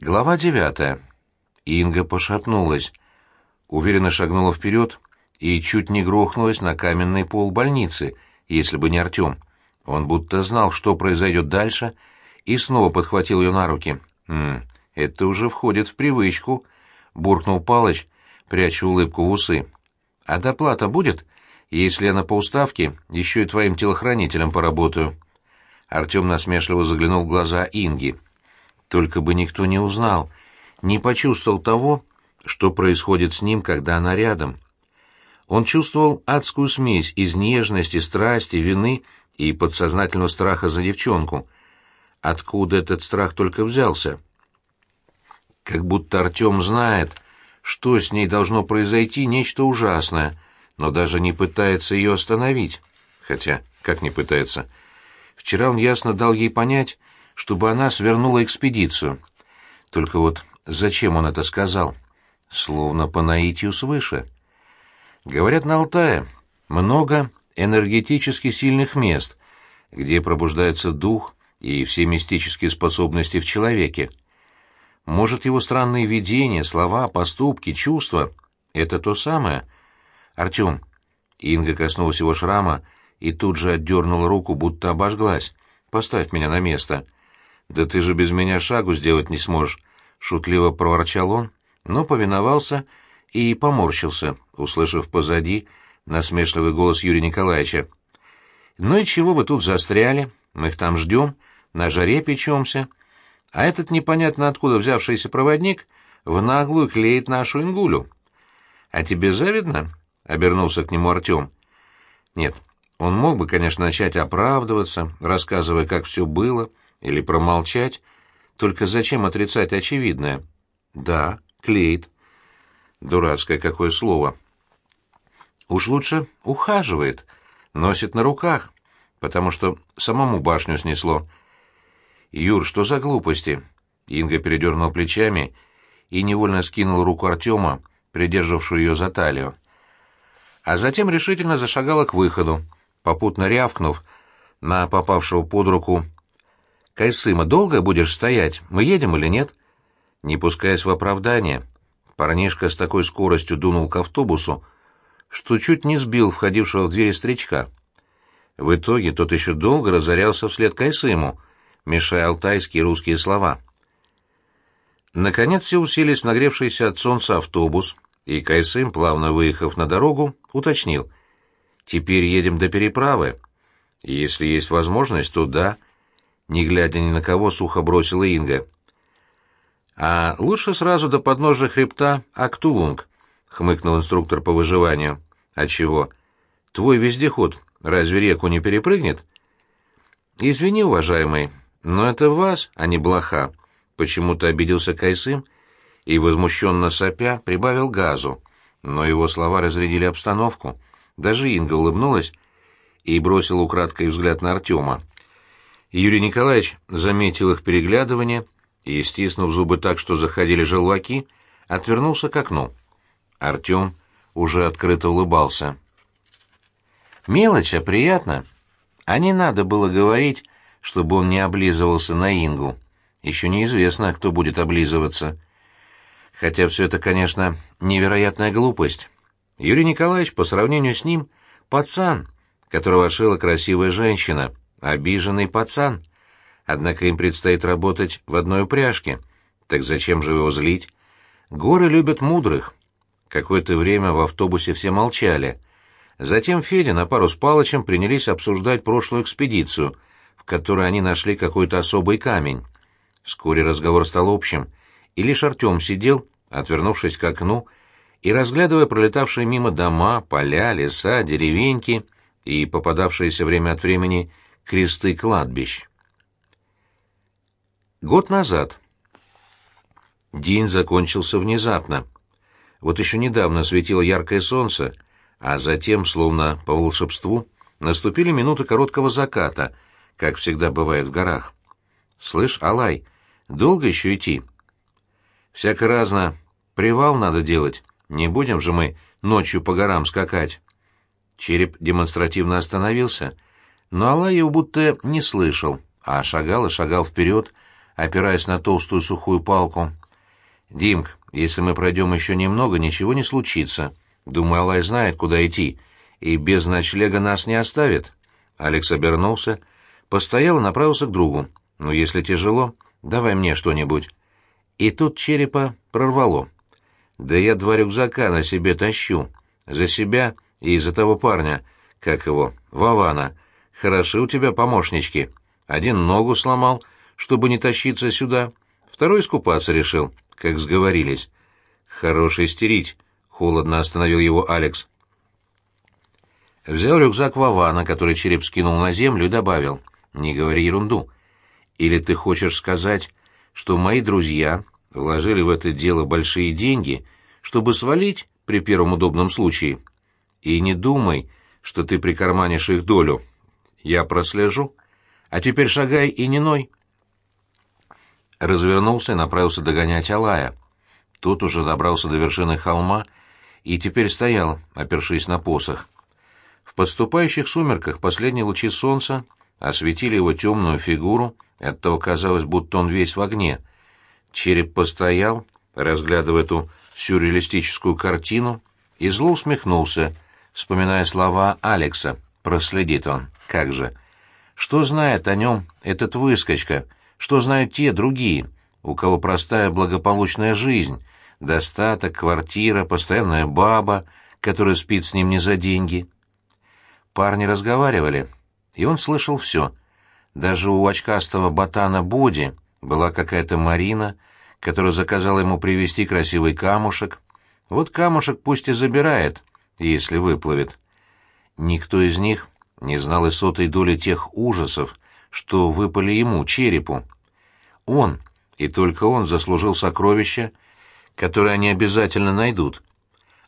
Глава девятая. Инга пошатнулась, уверенно шагнула вперед и чуть не грохнулась на каменный пол больницы, если бы не Артем. Он будто знал, что произойдет дальше, и снова подхватил ее на руки. «М -м, это уже входит в привычку», — буркнул Палыч, пряча улыбку в усы. «А доплата будет, если я на полставки еще и твоим телохранителем поработаю?» Артем насмешливо заглянул в глаза Инги. Только бы никто не узнал, не почувствовал того, что происходит с ним, когда она рядом. Он чувствовал адскую смесь из нежности, страсти, вины и подсознательного страха за девчонку. Откуда этот страх только взялся? Как будто Артем знает, что с ней должно произойти нечто ужасное, но даже не пытается ее остановить. Хотя, как не пытается? Вчера он ясно дал ей понять, чтобы она свернула экспедицию. Только вот зачем он это сказал? Словно по наитию свыше. Говорят, на Алтае много энергетически сильных мест, где пробуждается дух и все мистические способности в человеке. Может, его странные видения, слова, поступки, чувства — это то самое? Артем. Инга коснулась его шрама и тут же отдернула руку, будто обожглась. «Поставь меня на место». «Да ты же без меня шагу сделать не сможешь», — шутливо проворчал он, но повиновался и поморщился, услышав позади насмешливый голос Юрия Николаевича. «Ну и чего вы тут застряли? Мы их там ждем, на жаре печемся. А этот непонятно откуда взявшийся проводник в наглую клеит нашу ингулю». «А тебе завидно?» — обернулся к нему Артем. «Нет, он мог бы, конечно, начать оправдываться, рассказывая, как все было, — или промолчать? Только зачем отрицать очевидное? Да, клеит. Дурацкое какое слово. Уж лучше ухаживает, носит на руках, потому что самому башню снесло. Юр, что за глупости? Инга передернула плечами и невольно скинула руку Артема, придержавшую ее за талию. А затем решительно зашагала к выходу, попутно рявкнув на попавшего под руку «Кайсыма, долго будешь стоять? Мы едем или нет?» Не пускаясь в оправдание, парнишка с такой скоростью дунул к автобусу, что чуть не сбил входившего в двери старичка. В итоге тот еще долго разорялся вслед Кайсыму, мешая алтайские и русские слова. Наконец все уселись в нагревшийся от солнца автобус, и Кайсым, плавно выехав на дорогу, уточнил. «Теперь едем до переправы. Если есть возможность, то да» не глядя ни на кого, сухо бросила Инга. «А лучше сразу до подножия хребта Актулунг», — хмыкнул инструктор по выживанию. «А чего? Твой вездеход разве реку не перепрыгнет?» «Извини, уважаемый, но это вас, а не блоха», — почему-то обиделся Кайсым и, возмущенно сопя, прибавил газу. Но его слова разрядили обстановку. Даже Инга улыбнулась и бросила украдкой взгляд на Артема. Юрий Николаевич заметил их переглядывание и, стиснув зубы так, что заходили желваки, отвернулся к окну. Артем уже открыто улыбался. Мелочь, а приятно. А не надо было говорить, чтобы он не облизывался на Ингу. Еще неизвестно, кто будет облизываться. Хотя все это, конечно, невероятная глупость. Юрий Николаевич, по сравнению с ним, пацан, которого отшила красивая женщина — Обиженный пацан. Однако им предстоит работать в одной упряжке. Так зачем же его злить? Горы любят мудрых. Какое-то время в автобусе все молчали. Затем Федя на пару с Палычем принялись обсуждать прошлую экспедицию, в которой они нашли какой-то особый камень. Вскоре разговор стал общим, и лишь Артем сидел, отвернувшись к окну, и разглядывая пролетавшие мимо дома, поля, леса, деревеньки и попадавшиеся время от времени кресты кладбищ. Год назад. День закончился внезапно. Вот еще недавно светило яркое солнце, а затем, словно по волшебству, наступили минуты короткого заката, как всегда бывает в горах. «Слышь, Алай, долго еще идти?» «Всяко разно. Привал надо делать. Не будем же мы ночью по горам скакать». Череп демонстративно остановился — но Алла его будто не слышал, а шагал и шагал вперед, опираясь на толстую сухую палку. «Димк, если мы пройдем еще немного, ничего не случится. Думаю, Алай знает, куда идти, и без ночлега нас не оставит». Алекс обернулся, постоял и направился к другу. «Ну, если тяжело, давай мне что-нибудь». И тут черепа прорвало. «Да я два рюкзака на себе тащу. За себя и за того парня, как его, Вована. Хороши у тебя помощнички. Один ногу сломал, чтобы не тащиться сюда, второй искупаться решил, как сговорились. Хорош истерить, — холодно остановил его Алекс. Взял рюкзак Вована, который череп скинул на землю, и добавил, «Не говори ерунду. Или ты хочешь сказать, что мои друзья вложили в это дело большие деньги, чтобы свалить при первом удобном случае? И не думай, что ты прикарманишь их долю. Я прослежу. А теперь шагай и не ной». Развернулся и направился догонять Алая. Тот уже добрался до вершины холма и теперь стоял, опершись на посох подступающих сумерках последние лучи солнца осветили его темную фигуру, оттого казалось, будто он весь в огне. Череп постоял, разглядывая эту сюрреалистическую картину, и зло усмехнулся, вспоминая слова Алекса. Проследит он. Как же. Что знает о нем этот выскочка? Что знают те другие, у кого простая благополучная жизнь, достаток, квартира, постоянная баба, которая спит с ним не за деньги? Парни разговаривали, и он слышал все. Даже у очкастого ботана Боди была какая-то Марина, которая заказала ему привезти красивый камушек. Вот камушек пусть и забирает, если выплывет. Никто из них не знал и сотой доли тех ужасов, что выпали ему, черепу. Он, и только он, заслужил сокровища, которые они обязательно найдут.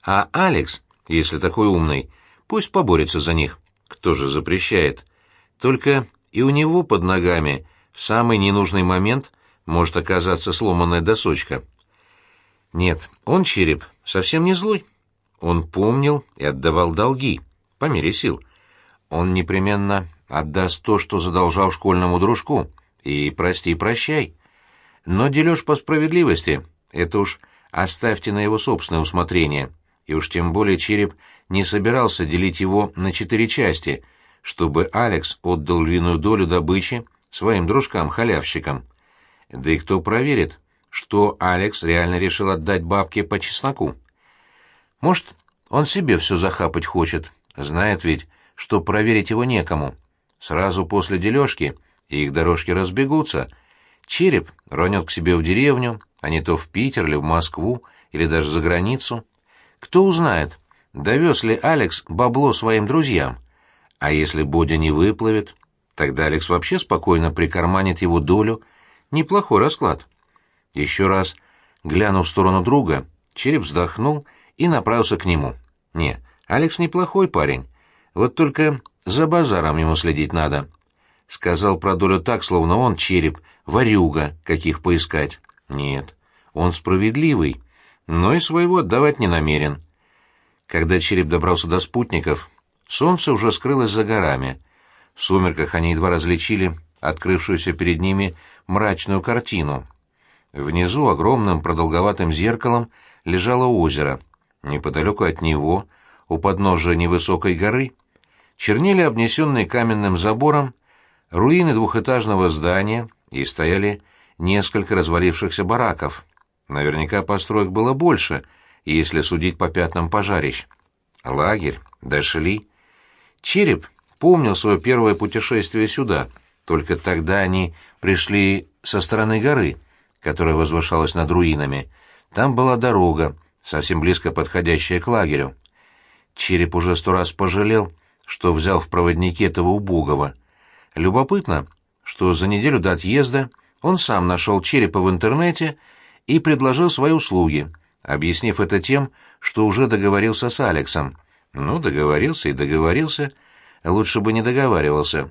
А Алекс, если такой умный, пусть поборется за них. Кто же запрещает? Только и у него под ногами в самый ненужный момент может оказаться сломанная досочка. Нет, он, череп, совсем не злой. Он помнил и отдавал долги, по мере сил. Он непременно отдаст то, что задолжал школьному дружку, и прости, прощай. Но дележ по справедливости — это уж оставьте на его собственное усмотрение и уж тем более череп не собирался делить его на четыре части, чтобы Алекс отдал львиную долю добычи своим дружкам-халявщикам. Да и кто проверит, что Алекс реально решил отдать бабке по чесноку? Может, он себе все захапать хочет, знает ведь, что проверить его некому. Сразу после дележки их дорожки разбегутся. Череп рванет к себе в деревню, а не то в Питер или в Москву, или даже за границу. Кто узнает, довез ли Алекс бабло своим друзьям. А если Бодя не выплывет, тогда Алекс вообще спокойно прикарманит его долю. Неплохой расклад. Еще раз, глянув в сторону друга, череп вздохнул и направился к нему. Не, Алекс неплохой парень. Вот только за базаром ему следить надо. Сказал про долю так, словно он череп, ворюга, каких поискать. Нет, он справедливый но и своего отдавать не намерен. Когда череп добрался до спутников, солнце уже скрылось за горами. В сумерках они едва различили открывшуюся перед ними мрачную картину. Внизу огромным продолговатым зеркалом лежало озеро. Неподалеку от него, у подножия невысокой горы, чернели обнесенные каменным забором руины двухэтажного здания и стояли несколько развалившихся бараков. Наверняка построек было больше, если судить по пятнам пожарищ. Лагерь, дошли. Череп помнил свое первое путешествие сюда, только тогда они пришли со стороны горы, которая возвышалась над руинами. Там была дорога, совсем близко подходящая к лагерю. Череп уже сто раз пожалел, что взял в проводники этого убогого. Любопытно, что за неделю до отъезда он сам нашел черепа в интернете и предложил свои услуги, объяснив это тем, что уже договорился с Алексом. Ну, договорился и договорился, лучше бы не договаривался.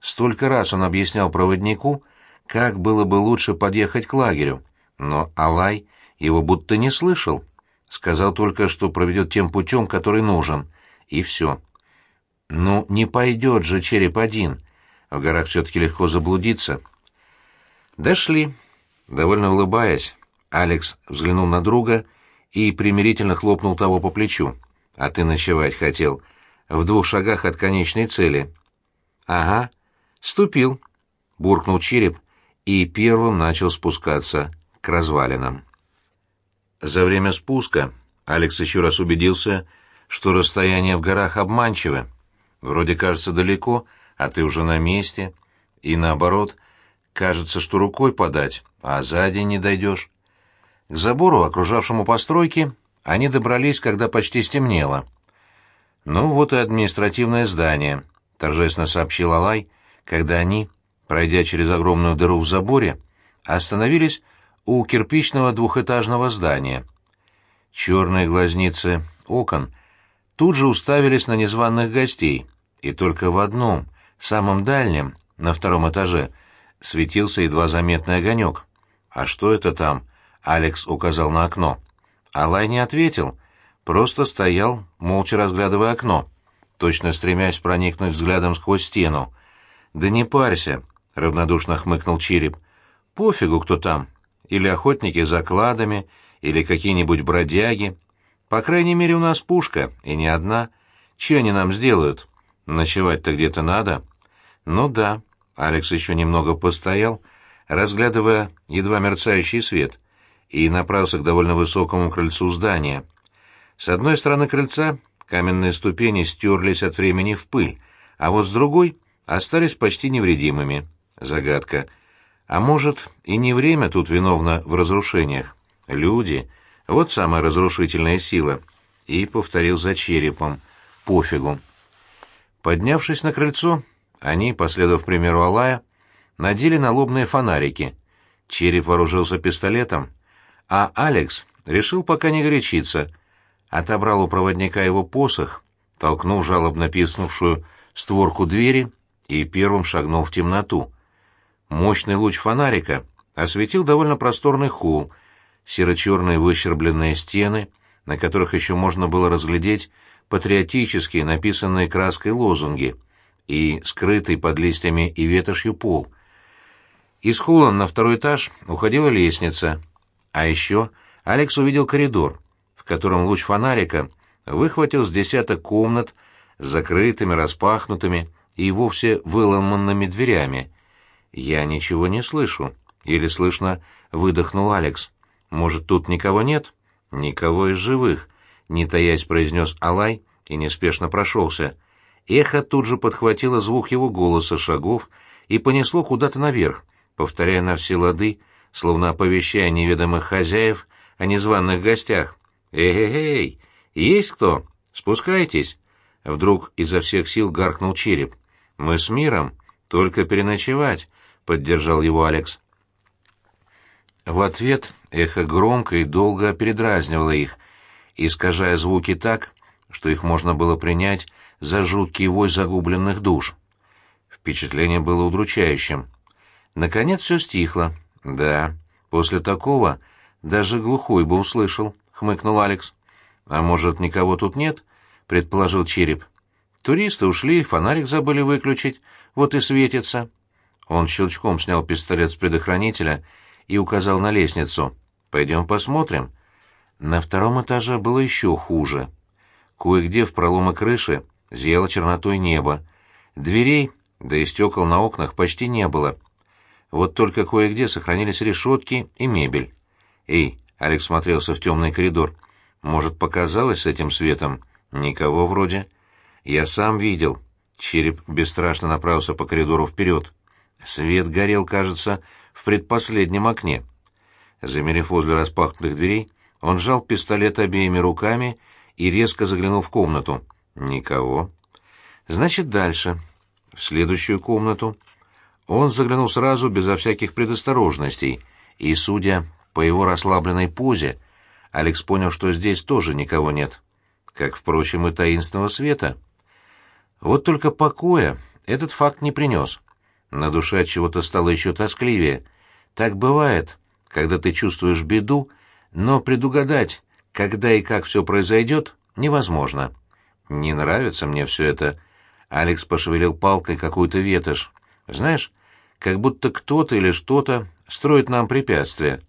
Столько раз он объяснял проводнику, как было бы лучше подъехать к лагерю, но Алай его будто не слышал. Сказал только, что проведет тем путем, который нужен, и все. Ну, не пойдет же череп один. В горах все-таки легко заблудиться. Дошли. Довольно улыбаясь, Алекс взглянул на друга и примирительно хлопнул того по плечу. «А ты ночевать хотел. В двух шагах от конечной цели». «Ага. Ступил», — буркнул череп и первым начал спускаться к развалинам. За время спуска Алекс еще раз убедился, что расстояние в горах обманчиво. Вроде кажется далеко, а ты уже на месте. И наоборот, кажется, что рукой подать, а сзади не дойдешь. К забору, окружавшему постройки, они добрались, когда почти стемнело. «Ну вот и административное здание», — торжественно сообщил Алай, когда они, пройдя через огромную дыру в заборе, остановились у кирпичного двухэтажного здания. Черные глазницы окон тут же уставились на незваных гостей, и только в одном, самом дальнем, на втором этаже, светился едва заметный огонек. «А что это там?» — Алекс указал на окно. Алай не ответил, просто стоял, молча разглядывая окно, точно стремясь проникнуть взглядом сквозь стену. «Да не парься», — равнодушно хмыкнул Череп. «Пофигу, кто там. Или охотники за кладами, или какие-нибудь бродяги. По крайней мере, у нас пушка, и не одна. Че они нам сделают? Ночевать-то где-то надо?» «Ну да», — Алекс еще немного постоял, разглядывая едва мерцающий свет, и направился к довольно высокому крыльцу здания. С одной стороны крыльца каменные ступени стерлись от времени в пыль, а вот с другой остались почти невредимыми. Загадка. А может, и не время тут виновно в разрушениях. Люди — вот самая разрушительная сила. И повторил за черепом. Пофигу. Поднявшись на крыльцо, они, последовав примеру Алая, надели налобные фонарики. Череп вооружился пистолетом, а Алекс решил пока не горячиться. Отобрал у проводника его посох, толкнул жалобно писнувшую створку двери и первым шагнул в темноту. Мощный луч фонарика осветил довольно просторный холл, серо-черные выщербленные стены, на которых еще можно было разглядеть патриотические, написанные краской лозунги, и скрытый под листьями и ветошью пол. Из холла на второй этаж уходила лестница, а еще Алекс увидел коридор, в котором луч фонарика выхватил с десяток комнат с закрытыми, распахнутыми, и вовсе выломанными дверями. «Я ничего не слышу», — еле слышно выдохнул Алекс. «Может, тут никого нет?» «Никого из живых», — не таясь произнес Алай и неспешно прошелся. Эхо тут же подхватило звук его голоса, шагов, и понесло куда-то наверх, повторяя на все лады, словно оповещая неведомых хозяев о незваных гостях. «Эй-эй-эй! Есть кто? Спускайтесь!» Вдруг изо всех сил гаркнул череп. «Мы с миром. Только переночевать», — поддержал его Алекс. В ответ эхо громко и долго передразнивало их, искажая звуки так, что их можно было принять за жуткий вой загубленных душ. Впечатление было удручающим. Наконец все стихло. «Да, после такого даже глухой бы услышал», — хмыкнул Алекс. «А может, никого тут нет?» — предположил Череп. Туристы ушли, фонарик забыли выключить, вот и светится. Он щелчком снял пистолет с предохранителя и указал на лестницу. «Пойдем посмотрим». На втором этаже было еще хуже. Кое-где в проломы крыши зияло чернотой небо. Дверей, да и стекол на окнах почти не было. Вот только кое-где сохранились решетки и мебель. «Эй!» — Алекс смотрелся в темный коридор. «Может, показалось с этим светом? Никого вроде». «Я сам видел». Череп бесстрашно направился по коридору вперед. Свет горел, кажется, в предпоследнем окне. Замерев возле распахнутых дверей, он сжал пистолет обеими руками и резко заглянул в комнату. Никого. Значит, дальше. В следующую комнату. Он заглянул сразу, безо всяких предосторожностей, и, судя по его расслабленной позе, Алекс понял, что здесь тоже никого нет. Как, впрочем, и таинственного света — вот только покоя этот факт не принес. На душе от чего-то стало еще тоскливее. Так бывает, когда ты чувствуешь беду, но предугадать, когда и как все произойдет, невозможно. Не нравится мне все это. Алекс пошевелил палкой какую-то ветошь. Знаешь, как будто кто-то или что-то строит нам препятствия.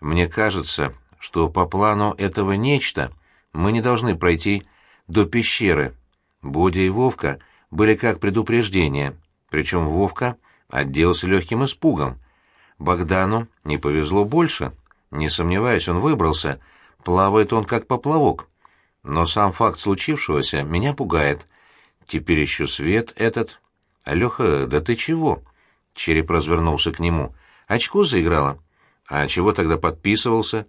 Мне кажется, что по плану этого нечто мы не должны пройти до пещеры. Бодя и Вовка были как предупреждение, причем Вовка отделался легким испугом. Богдану не повезло больше. Не сомневаюсь, он выбрался. Плавает он как поплавок. Но сам факт случившегося меня пугает. Теперь еще свет этот. Леха, да ты чего? Череп развернулся к нему. Очко заиграла. А чего тогда подписывался?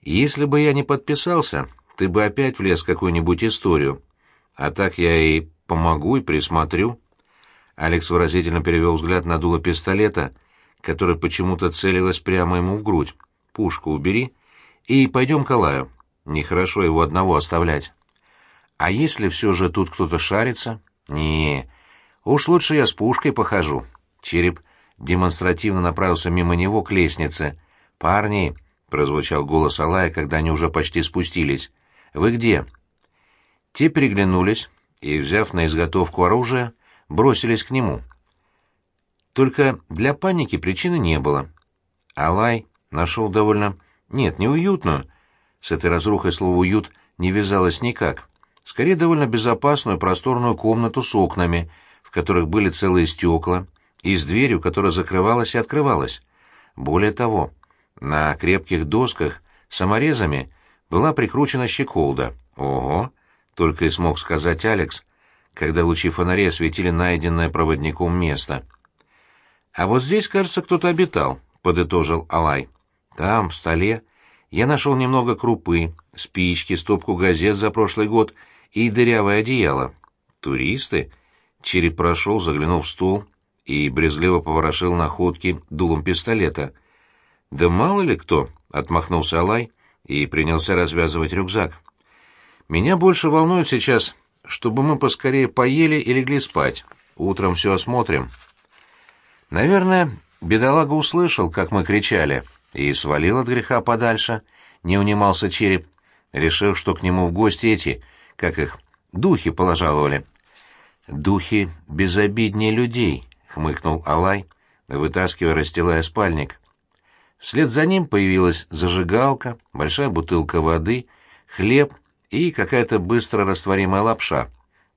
Если бы я не подписался, ты бы опять влез в какую-нибудь историю. А так я и помогу, и присмотрю. Алекс выразительно перевел взгляд на дуло пистолета, который почему-то целилась прямо ему в грудь. «Пушку убери и пойдем к Алаю. Нехорошо его одного оставлять». «А если все же тут кто-то шарится?» «Не, уж лучше я с пушкой похожу». Череп демонстративно направился мимо него к лестнице. «Парни!» — прозвучал голос Алая, когда они уже почти спустились. «Вы где?» Те переглянулись и, взяв на изготовку оружие, бросились к нему. Только для паники причины не было. Алай нашел довольно... Нет, неуютную. С этой разрухой слово «уют» не вязалось никак. Скорее, довольно безопасную просторную комнату с окнами, в которых были целые стекла, и с дверью, которая закрывалась и открывалась. Более того, на крепких досках саморезами была прикручена щеколда. Ого! Только и смог сказать Алекс, когда лучи фонарей осветили найденное проводником место. «А вот здесь, кажется, кто-то обитал», — подытожил Алай. «Там, в столе, я нашел немного крупы, спички, стопку газет за прошлый год и дырявое одеяло. Туристы?» Череп прошел, заглянув в стол и брезгливо поворошил находки дулом пистолета. «Да мало ли кто!» — отмахнулся Алай и принялся развязывать рюкзак. «Меня больше волнует сейчас, чтобы мы поскорее поели и легли спать. Утром все осмотрим». Наверное, бедолага услышал, как мы кричали, и свалил от греха подальше, не унимался череп, решив, что к нему в гости эти, как их, духи положаловали. «Духи безобиднее людей», — хмыкнул Алай, вытаскивая, расстилая спальник. Вслед за ним появилась зажигалка, большая бутылка воды, хлеб и какая-то быстро растворимая лапша.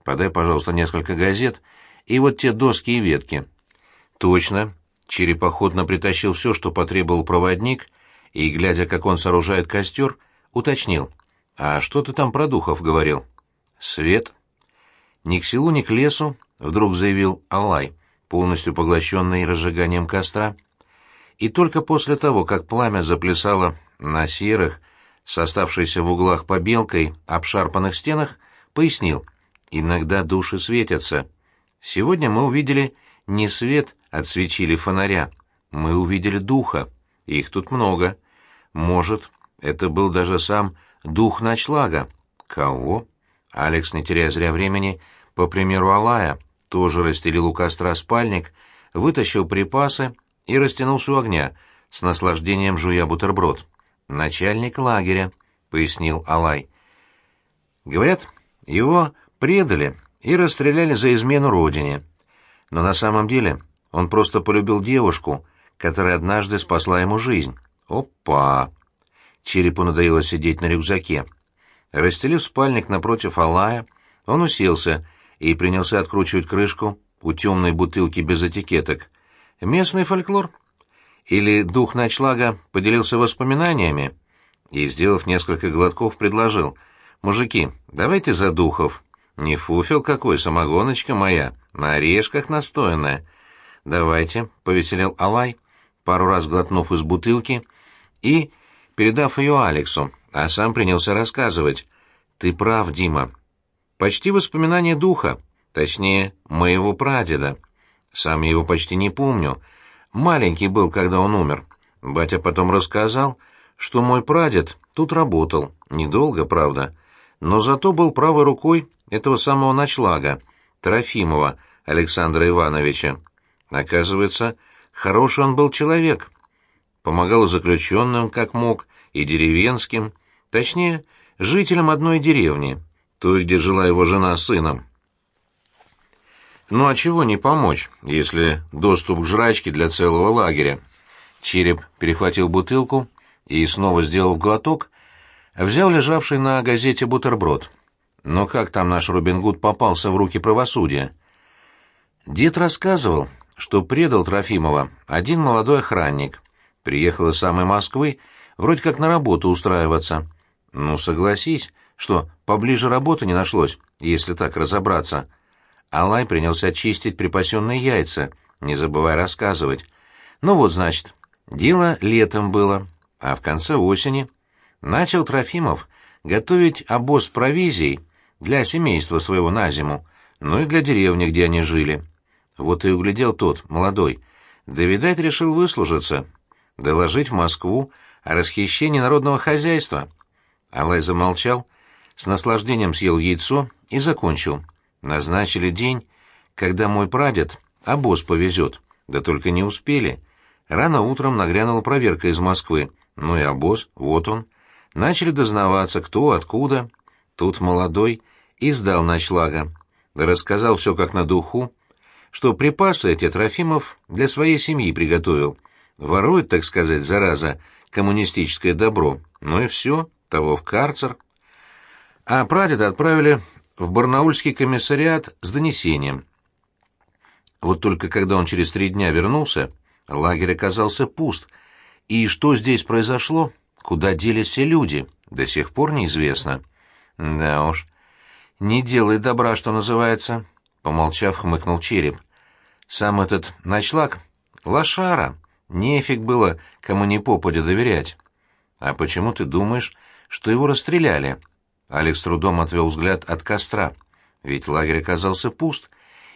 Подай, пожалуйста, несколько газет и вот те доски и ветки. Точно. Череп охотно притащил все, что потребовал проводник, и, глядя, как он сооружает костер, уточнил. «А что ты там про духов говорил?» «Свет». «Ни к селу, ни к лесу», — вдруг заявил Аллай, полностью поглощенный разжиганием костра. И только после того, как пламя заплясало на серых, с оставшейся в углах побелкой, обшарпанных стенах, пояснил. «Иногда души светятся. Сегодня мы увидели не свет от свечи или фонаря. Мы увидели духа. Их тут много. Может, это был даже сам дух ночлага. Кого? Алекс, не теряя зря времени, по примеру Алая, тоже расстелил у костра спальник, вытащил припасы и растянулся у огня, с наслаждением жуя бутерброд. «Начальник лагеря», — пояснил Алай. «Говорят, его предали и расстреляли за измену родине. Но на самом деле он просто полюбил девушку, которая однажды спасла ему жизнь. Опа! Черепу надоело сидеть на рюкзаке. Расстелив спальник напротив Алая, он уселся и принялся откручивать крышку у темной бутылки без этикеток. Местный фольклор? Или дух ночлага поделился воспоминаниями? И, сделав несколько глотков, предложил. «Мужики, давайте за духов. Не фуфел какой, самогоночка моя, на орешках настоянная. Давайте, — повеселел Алай, пару раз глотнув из бутылки и, передав ее Алексу, а сам принялся рассказывать. Ты прав, Дима. Почти воспоминание духа, точнее, моего прадеда. Сам я его почти не помню. Маленький был, когда он умер. Батя потом рассказал, что мой прадед тут работал, недолго, правда, но зато был правой рукой этого самого ночлага, Трофимова Александра Ивановича. Оказывается, хороший он был человек. Помогал заключенным, как мог, и деревенским, точнее, жителям одной деревни, той, где жила его жена с сыном. Ну а чего не помочь, если доступ к жрачке для целого лагеря? Череп перехватил бутылку и снова сделал глоток, взял лежавший на газете бутерброд. Но как там наш Робин Гуд попался в руки правосудия? Дед рассказывал, что предал Трофимова один молодой охранник. Приехал из самой Москвы, вроде как на работу устраиваться. Ну, согласись, что поближе работы не нашлось, если так разобраться. Алай принялся чистить припасенные яйца, не забывая рассказывать. Ну вот, значит, дело летом было, а в конце осени начал Трофимов готовить обоз провизией для семейства своего на зиму, ну и для деревни, где они жили. Вот и углядел тот, молодой. Да, видать, решил выслужиться, доложить в Москву о расхищении народного хозяйства. Алай замолчал, с наслаждением съел яйцо и закончил. Назначили день, когда мой прадед обоз повезет. Да только не успели. Рано утром нагрянула проверка из Москвы. Ну и обоз, вот он. Начали дознаваться, кто, откуда. Тут молодой издал ночлага. Да рассказал все как на духу, что припасы эти Трофимов для своей семьи приготовил. Ворует, так сказать, зараза, коммунистическое добро. Ну и все, того в карцер. А прадеда отправили в Барнаульский комиссариат с донесением. Вот только когда он через три дня вернулся, лагерь оказался пуст, и что здесь произошло, куда делись все люди, до сих пор неизвестно. Да уж, не делай добра, что называется, — помолчав, хмыкнул череп. Сам этот ночлаг — лошара, нефиг было кому ни попадя доверять. А почему ты думаешь, что его расстреляли?» Алекс трудом отвел взгляд от костра. Ведь лагерь оказался пуст,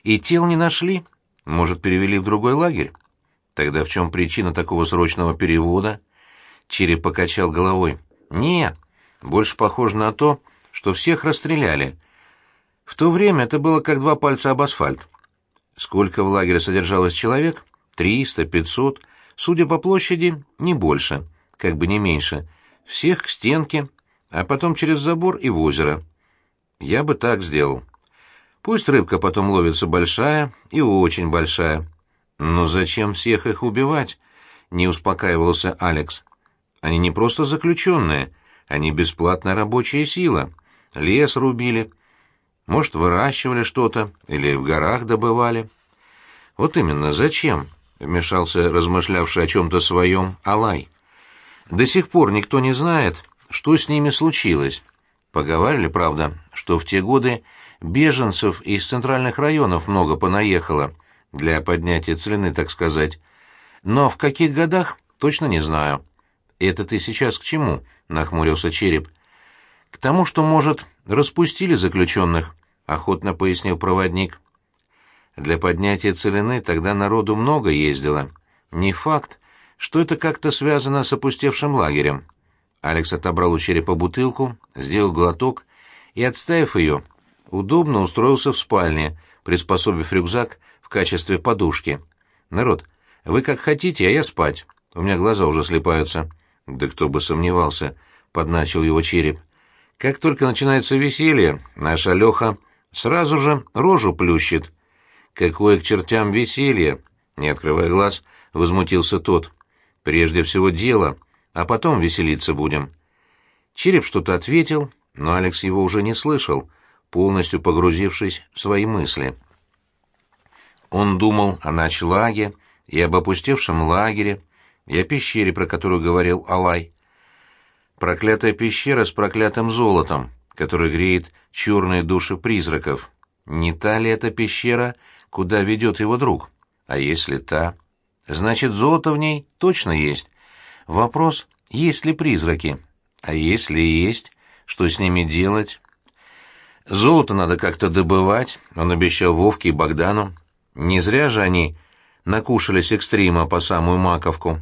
и тел не нашли. Может, перевели в другой лагерь? Тогда в чем причина такого срочного перевода? Череп покачал головой. Не, больше похоже на то, что всех расстреляли. В то время это было как два пальца об асфальт. Сколько в лагере содержалось человек? Триста, пятьсот. Судя по площади, не больше, как бы не меньше. Всех к стенке, а потом через забор и в озеро. Я бы так сделал. Пусть рыбка потом ловится большая и очень большая. Но зачем всех их убивать? Не успокаивался Алекс. Они не просто заключенные, они бесплатная рабочая сила. Лес рубили, может, выращивали что-то или в горах добывали. Вот именно, зачем? Вмешался размышлявший о чем-то своем Алай. До сих пор никто не знает, что с ними случилось. Поговаривали, правда, что в те годы беженцев из центральных районов много понаехало, для поднятия целины, так сказать. Но в каких годах, точно не знаю. «Это ты сейчас к чему?» — нахмурился череп. «К тому, что, может, распустили заключенных», — охотно пояснил проводник. «Для поднятия целины тогда народу много ездило. Не факт, что это как-то связано с опустевшим лагерем». Алекс отобрал у черепа бутылку, сделал глоток и, отставив ее, удобно устроился в спальне, приспособив рюкзак в качестве подушки. «Народ, вы как хотите, а я спать. У меня глаза уже слепаются». «Да кто бы сомневался», — подначил его череп. «Как только начинается веселье, наша Леха сразу же рожу плющит». «Какое к чертям веселье?» — не открывая глаз, возмутился тот. «Прежде всего дело, а потом веселиться будем». Череп что-то ответил, но Алекс его уже не слышал, полностью погрузившись в свои мысли. Он думал о ночлаге и об опустевшем лагере, и о пещере, про которую говорил Алай. Проклятая пещера с проклятым золотом, который греет черные души призраков. Не та ли эта пещера, куда ведет его друг? А если та? Значит, золото в ней точно есть. Вопрос, есть ли призраки? А если есть, что с ними делать? Золото надо как-то добывать, он обещал Вовке и Богдану. Не зря же они накушались экстрима по самую маковку.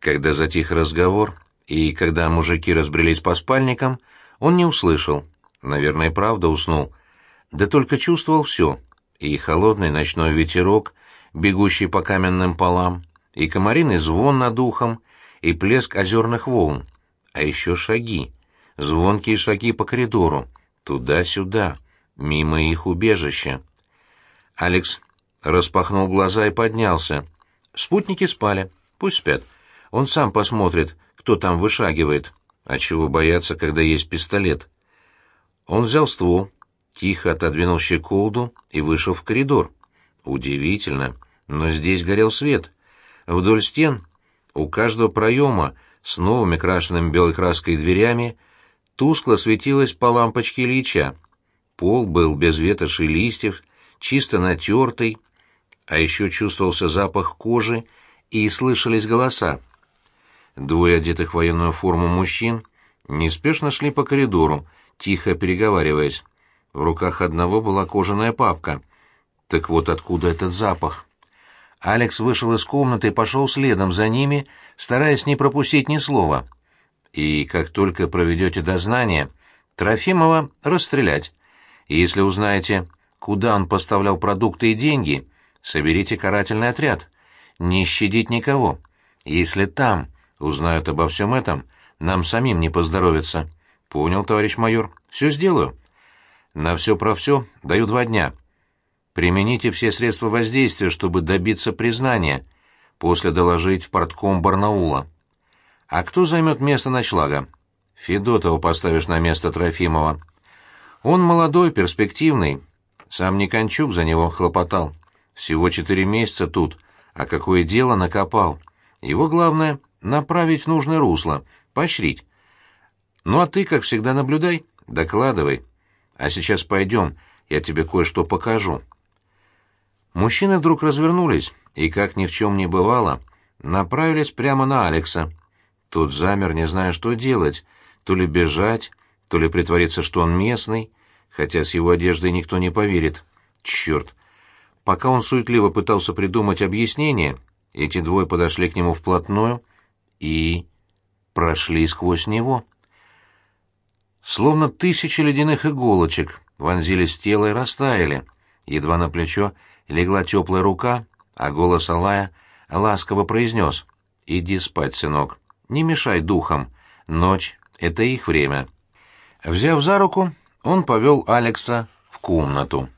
Когда затих разговор, и когда мужики разбрелись по спальникам, он не услышал. Наверное, правда уснул. Да только чувствовал все. И холодный ночной ветерок, бегущий по каменным полам, и комариный звон над ухом, и плеск озерных волн. А еще шаги. Звонкие шаги по коридору. Туда-сюда. Мимо их убежища. Алекс распахнул глаза и поднялся. Спутники спали. Пусть спят. Он сам посмотрит, кто там вышагивает. А чего бояться, когда есть пистолет? Он взял ствол, тихо отодвинул щеколду и вышел в коридор. Удивительно, но здесь горел свет. Вдоль стен, у каждого проема, с новыми крашенными белой краской дверями, тускло светилась по лампочке Ильича. Пол был без ветоши листьев, чисто натертый, а еще чувствовался запах кожи и слышались голоса. Двое одетых в военную форму мужчин неспешно шли по коридору, тихо переговариваясь. В руках одного была кожаная папка. Так вот откуда этот запах. Алекс вышел из комнаты и пошел следом за ними, стараясь не пропустить ни слова. И как только проведете дознание, Трофимова расстрелять. И если узнаете, куда он поставлял продукты и деньги, соберите карательный отряд. Не щадить никого. Если там узнают обо всем этом, нам самим не поздоровится. Понял, товарищ майор. Все сделаю. На все про все даю два дня. Примените все средства воздействия, чтобы добиться признания. После доложить в портком Барнаула. А кто займет место ночлага? Федотова поставишь на место Трофимова. Он молодой, перспективный. Сам Никончук за него хлопотал. Всего четыре месяца тут, а какое дело накопал. Его главное — направить в нужное русло, поощрить. Ну а ты, как всегда, наблюдай, докладывай. А сейчас пойдем, я тебе кое-что покажу». Мужчины вдруг развернулись и, как ни в чем не бывало, направились прямо на Алекса. Тот замер, не зная, что делать, то ли бежать, то ли притвориться, что он местный, хотя с его одеждой никто не поверит. Черт! Пока он суетливо пытался придумать объяснение, эти двое подошли к нему вплотную и прошли сквозь него. Словно тысячи ледяных иголочек вонзились в тело и растаяли. Едва на плечо легла теплая рука, а голос Алая ласково произнес «Иди спать, сынок, не мешай духам, ночь — это их время». Взяв за руку, он повел Алекса в комнату.